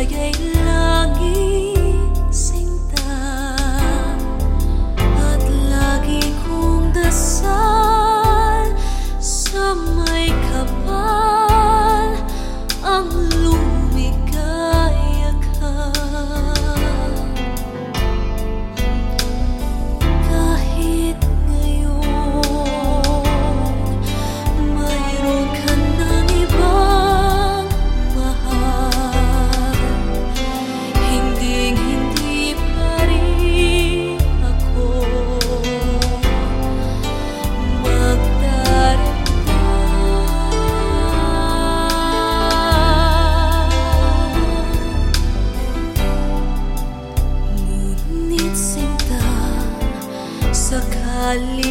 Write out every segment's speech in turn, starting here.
like a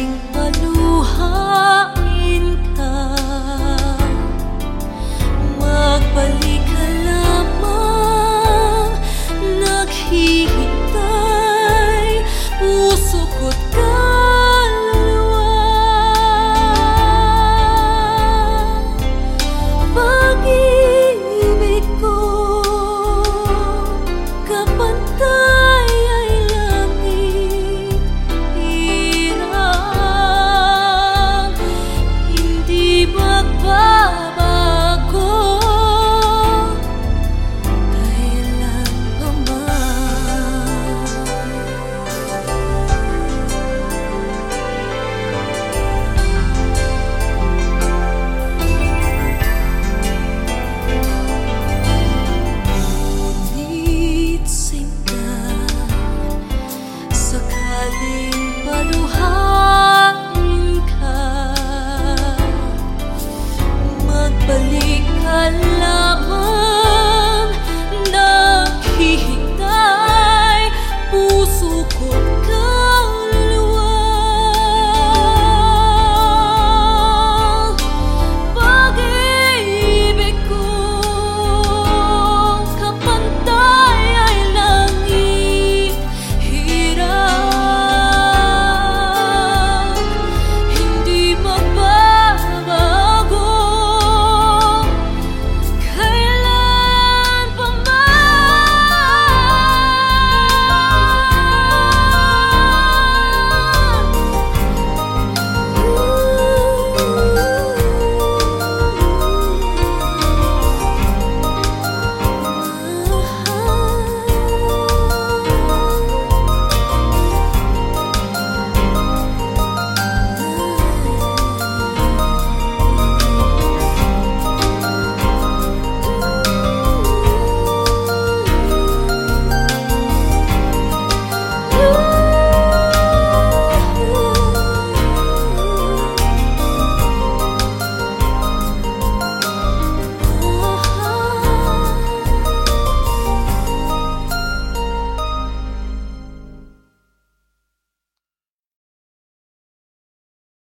aking paluha balik ka lang